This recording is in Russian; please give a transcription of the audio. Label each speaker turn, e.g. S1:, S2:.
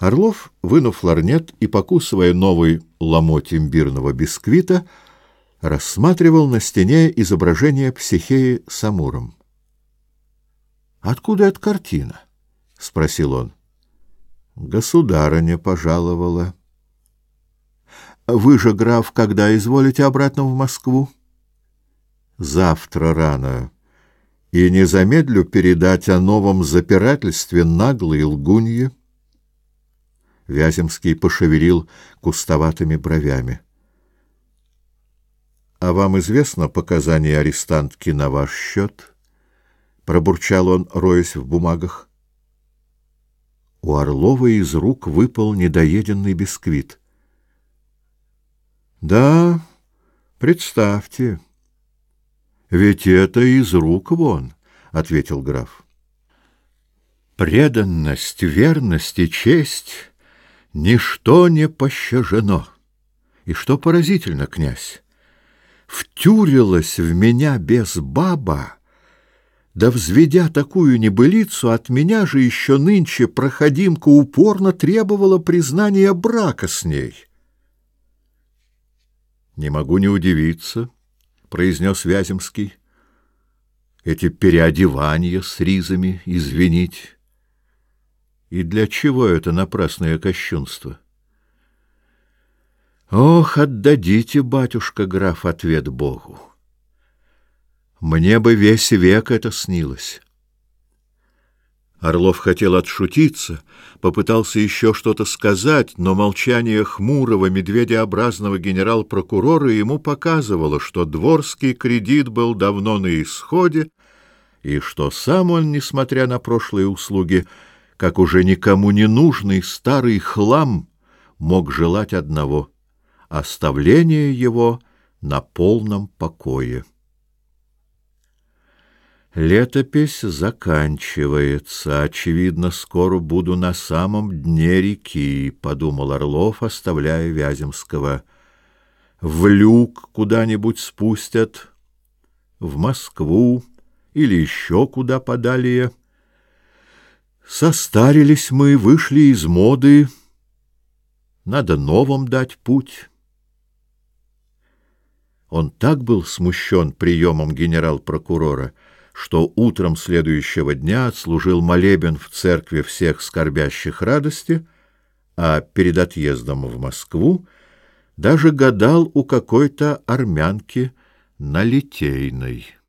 S1: Орлов, вынув ларнет и покусывая новый ломоть имбирного бисквита, рассматривал на стене изображение психеи с Амуром. «Откуда эта картина?» — спросил он. «Государыня пожаловала». «Вы же, граф, когда изволите обратно в Москву?» «Завтра рано. И не замедлю передать о новом запирательстве наглой лгунье». Вяземский пошевелил кустоватыми бровями. — А вам известно показания арестантки на ваш счет? — пробурчал он, роясь в бумагах. У Орлова из рук выпал недоеденный бисквит. — Да, представьте. — Ведь это из рук вон, — ответил граф. — Преданность, верность и честь ничто не пощажено. И что поразительно, князь, втюрилась в меня без баба, да взведя такую небылицу, от меня же еще нынче проходимка упорно требовала признания брака с ней. «Не могу не удивиться», — произнес Вяземский. «Эти переодевания с ризами, извинить». И для чего это напрасное кощунство? Ох, отдадите, батюшка граф, ответ Богу. Мне бы весь век это снилось. Орлов хотел отшутиться, попытался еще что-то сказать, но молчание хмурого, медведеобразного генерал-прокурора ему показывало, что дворский кредит был давно на исходе, и что сам он, несмотря на прошлые услуги, как уже никому не нужный старый хлам мог желать одного — оставление его на полном покое. Летопись заканчивается. Очевидно, скоро буду на самом дне реки, — подумал Орлов, оставляя Вяземского. В люк куда-нибудь спустят, в Москву или еще куда подальше. Состарились мы, вышли из моды. Надо новым дать путь. Он так был смущен приемом генерал-прокурора, что утром следующего дня отслужил молебен в церкви всех скорбящих радости, а перед отъездом в Москву даже гадал у какой-то армянки на Литейной.